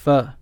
fur.